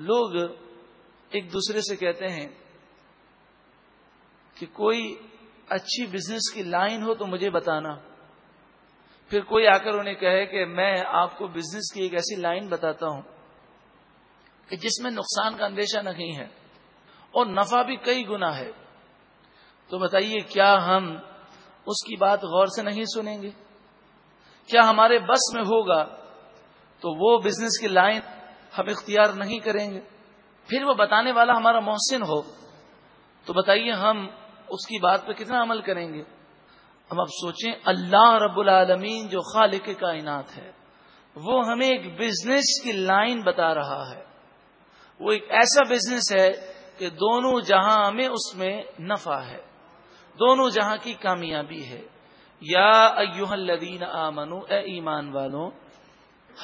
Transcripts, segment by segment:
لوگ ایک دوسرے سے کہتے ہیں کہ کوئی اچھی بزنس کی لائن ہو تو مجھے بتانا۔ پھر کوئی آ کر انہیں کہے کہ میں آپ کو بزنس کی ایک ایسی لائن بتاتا ہوں کہ جس میں نقصان کا اندیشہ نہیں ہے اور نفع بھی کئی گنا ہے۔ تو بتائیے کیا ہم اس کی بات غور سے نہیں سنیں گے؟ کیا ہمارے بس میں ہوگا تو وہ بزنس کی لائن ہم اختیار نہیں کریں گے۔ پھر وہ بتانے والا ہمارا محسن ہو۔ تو بتائیے ہم اس کی بات پہ کتنا عمل کریں گے؟ ہم اب سوچیں، اللہ رب العالمین جو خالق کائنات ہے، وہ ہمیں ایک بزنس کی لائن بتا رہا ہے۔ وہ ایک ایسا بزنس ہے کہ دونوں جہاں میں اس میں نفع ہے۔ دونوں جہاں کی کامیابی ہے۔ یا ایوہ الذین آمنو، اے ایمان والوں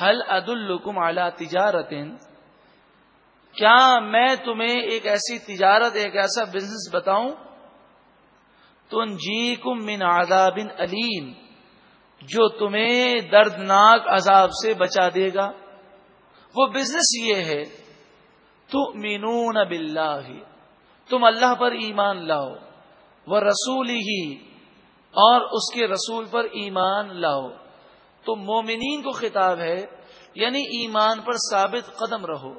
حل عد الکم اعلی تجارت کیا میں تمہیں ایک ایسی تجارت، ایک ایسا بزنس بتاؤں؟ جی کم من عذاب علیم جو تمہیں دردناک عذاب سے بچا دے گا۔ وہ بزنس یہ ہے تو مینون بلّہ تم اللہ پر ایمان لاؤ وہ رسول ہی اور اس کے رسول پر ایمان لاؤ۔ تو مومنین کو خطاب ہے یعنی ایمان پر ثابت قدم رہو۔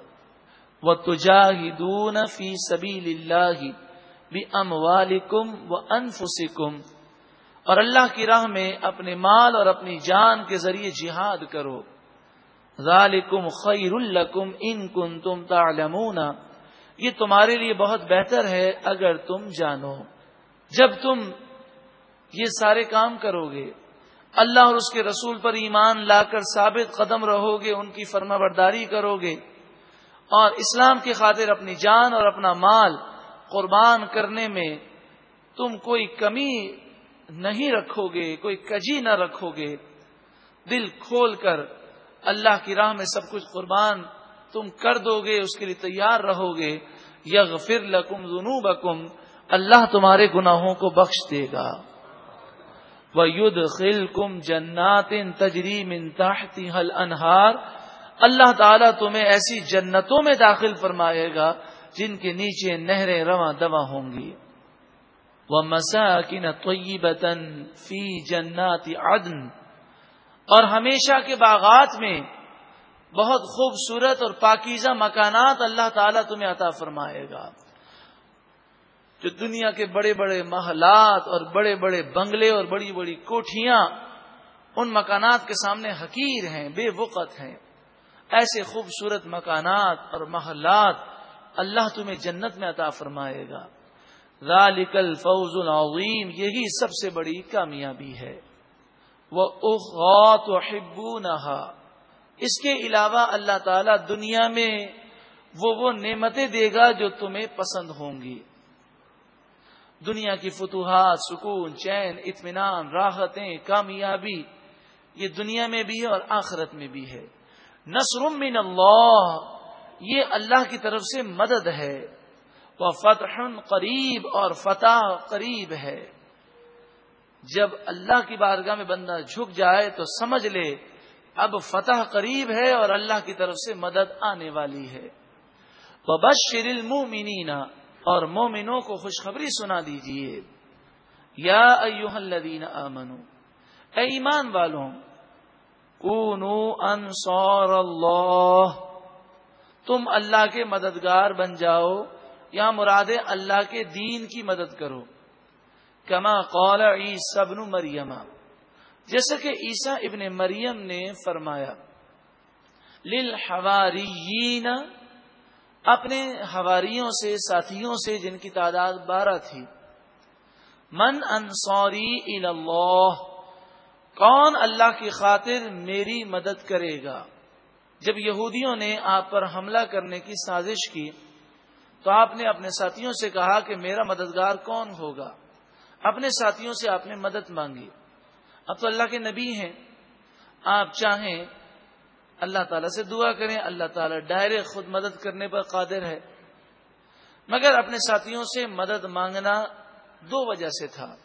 وہ تجاہدون فی سبیل اللہ بھی ام والم و انفسکم اور اللہ کی راہ میں اپنے مال اور اپنی جان کے ذریعے جہاد کرو۔ ذالکم خیر الکم ان کن تم تعلمون۔ یہ تمہارے لیے بہت بہتر ہے اگر تم جانو۔ جب تم یہ سارے کام کرو گے اللہ اور اس کے رسول پر ایمان لا کر ثابت قدم رہو گے ان کی فرما برداری کرو گے اور اسلام کی خاطر اپنی جان اور اپنا مال قربان کرنے میں تم کوئی کمی نہیں رکھو گے کوئی کجی نہ رکھو گے دل کھول کر اللہ کی راہ میں سب کچھ قربان تم کر دو گے اس کے لیے تیار رہو گے یغ فر لکم ذنوبکم، اللہ تمہارے گناہوں کو بخش دے گا۔ وہ ید خل کم جنات تجریم انتاحتی حل انہار اللہ تعالیٰ تمہیں ایسی جنتوں میں داخل فرمائے گا جن کے نیچے نہریں رواں دوا ہوں گی۔ وہ مساکن طیبتن فی جنات عدن۔ اور ہمیشہ کے باغات میں بہت خوبصورت اور پاکیزہ مکانات اللہ تعالیٰ تمہیں عطا فرمائے گا۔ جو دنیا کے بڑے بڑے محلات اور بڑے بڑے بنگلے اور بڑی بڑی کوٹھیاں ان مکانات کے سامنے حقیر ہیں، بے وقت ہیں۔ ایسے خوبصورت مکانات اور محلات اللہ تمہیں جنت میں عطا فرمائے گا۔ ذالک الفوز العظیم، یہی سب سے بڑی کامیابی ہے۔ وہ اخوات و اس کے علاوہ اللہ تعالی دنیا میں وہ وہ نعمتیں دے گا جو تمہیں پسند ہوں گی۔ دنیا کی فتوحات، سکون، چین، اطمینان، راحتیں، کامیابی، یہ دنیا میں بھی ہے اور آخرت میں بھی ہے۔ نصر من اللہ، یہ اللہ کی طرف سے مدد ہے۔ وہ فتح قریب اور فتح قریب ہے۔ جب اللہ کی بارگاہ میں بندہ جھک جائے تو سمجھ لے، اب فتح قریب ہے اور اللہ کی طرف سے مدد آنے والی ہے۔ وہ بس اور مومنوں کو خوشخبری سنا دیجیے یا ایوہ الذین آمنو اے ایمان والوں، کونو انصار اللہ، تم اللہ کے مددگار بن جاؤ یا مراد اللہ کے دین کی مدد کرو۔ کما قول عیسی ابن مریم، جیسا کہ عیسیٰ ابن مریم نے فرمایا، للحواریین اپنے حواریوں سے، ساتھیوں سے جن کی تعداد بارہ تھی۔ من انصاری اللہ کون اللہ کی خاطر میری مدد کرے گا؟ جب یہودیوں نے آپ پر حملہ کرنے کی سازش کی، تو آپ نے اپنے ساتھیوں سے کہا کہ میرا مددگار کون ہوگا؟ اپنے ساتھیوں سے آپ نے مدد مانگی۔ اب تو اللہ کے نبی ہیں۔ آپ چاہیں اللہ تعالیٰ سے دعا کریں، اللہ تعالیٰ ڈائریکٹ خود مدد کرنے پر قادر ہے۔ مگر اپنے ساتھیوں سے مدد مانگنا دو وجہ سے تھا۔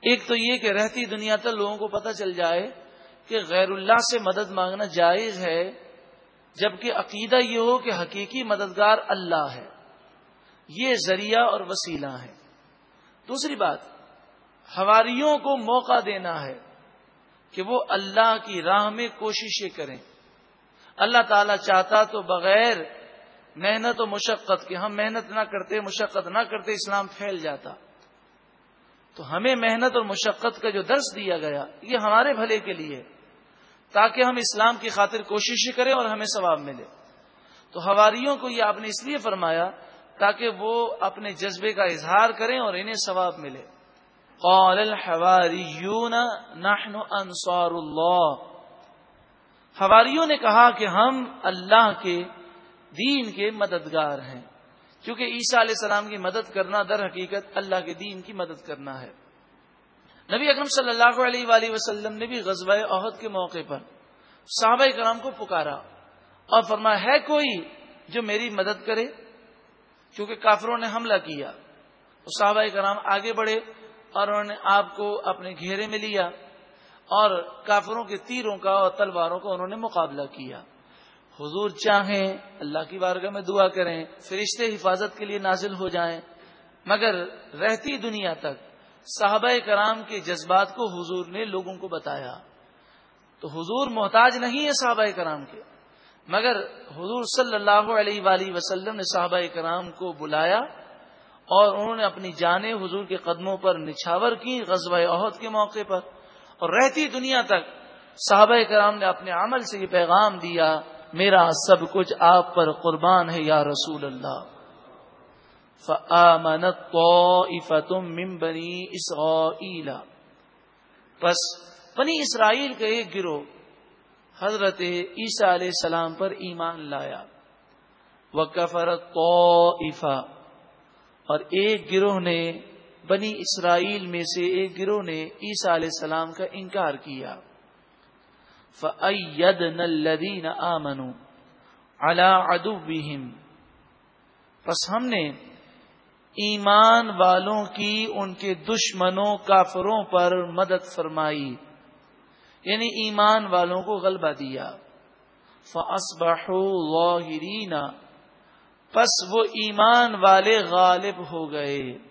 ایک تو یہ کہ رہتی دنیا تک لوگوں کو پتہ چل جائے کہ غیر اللہ سے مدد مانگنا جائز ہے، جبکہ عقیدہ یہ ہو کہ حقیقی مددگار اللہ ہے۔ یہ ذریعہ اور وسیلہ ہے دوسری بات ہواریوں کو موقع دینا ہے کہ وہ اللہ کی راہ میں کوششیں کریں۔ اللہ تعالی چاہتا تو بغیر محنت و مشقت کے، ہم محنت نہ کرتے، مشقت نہ کرتے اسلام پھیل جاتا۔ تو ہمیں محنت اور مشقت کا جو درس دیا گیا، یہ ہمارے بھلے کے لیے، تاکہ ہم اسلام کی خاطر کوشش کریں اور ہمیں ثواب ملے۔ تو ہواریوں کو یہ آپ نے اس لیے فرمایا تاکہ وہ اپنے جذبے کا اظہار کریں اور انہیں ثواب ملے۔ قال الحواریون نحن انصار اللہ۔ حواریوں نے کہا کہ ہم اللہ کے دین کے مددگار ہیں۔ کیونکہ عیسیٰ علیہ السلام کی مدد کرنا در حقیقت اللہ کے دین کی مدد کرنا ہے۔ نبی اکرم صلی اللہ علیہ وآلہ وسلم نے بھی غزوہ عہد کے موقع پر صحابہ کرام کو پکارا اور فرمایا، ہے کوئی جو میری مدد کرے؟ کیونکہ کافروں نے حملہ کیا۔ صحابہ کرام آگے بڑھے اور انہوں نے آپ کو اپنے گھیرے میں لیا۔ اور کافروں کے تیروں کا اور تلواروں کا انہوں نے مقابلہ کیا۔ حضور چاہیں، اللہ کی بارگاہ میں دعا کریں، فرشتے حفاظت کے لیے نازل ہو جائیں، مگر رہتی دنیا تک صحابہ کرام کے جذبات کو حضور نے لوگوں کو بتایا۔ تو حضور محتاج نہیں ہے صحابہ کرام کے، مگر حضور صلی اللہ علیہ وآلہ وسلم نے صحابہ کرام کو بلایا اور انہوں نے اپنی جانیں حضور کے قدموں پر نچھاور کی غزوہ عہد کے موقع پر۔ اور رہتی دنیا تک۔ صحابہ کرام نے اپنے عمل سے یہ پیغام دیا، میرا سب کچھ آپ پر قربان ہے یا رسول اللہ۔ من بنی اسرائیل۔ پس بنی اسرائیل کا ایک گروہ حضرت عیسیٰ علیہ السلام پر ایمان لایا۔ وہ کفر تو اور ایک گروہ نے بنی اسرائیل میں سے ایک گروہ نے عیسیٰ علیہ السلام کا انکار کیا۔ فَأَيَّدْنَ الَّذِينَ آمَنُوا عَلَىٰ عَدُوِّهِمْ۔ پس ہم نے ایمان والوں کی ان کے دشمنوں، کافروں پر مدد فرمائی یعنی ایمان والوں کو غلبہ دیا۔ فَأَصْبَحُوا ظَاهِرِينَ پس وہ ایمان والے غالب ہو گئے۔